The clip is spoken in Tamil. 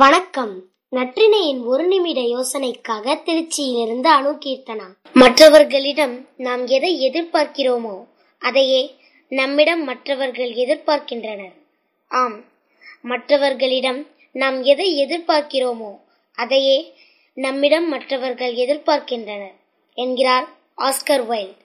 வணக்கம். நற்றினையின் ஒரு நிமிட யோசனைக்காக திருச்சியிலிருந்து அணு கீர்த்தனா மற்றவர்களிடம் நாம் எதை எதிர்பார்க்கிறோமோ அதையே நம்மிடம் மற்றவர்கள் எதிர்பார்க்கின்றனர். ஆம் மற்றவர்களிடம் நாம் எதை எதிர்பார்க்கிறோமோ அதையே நம்மிடம் மற்றவர்கள் எதிர்பார்க்கின்றனர் என்கிறார் ஆஸ்கர் வைல்ட்.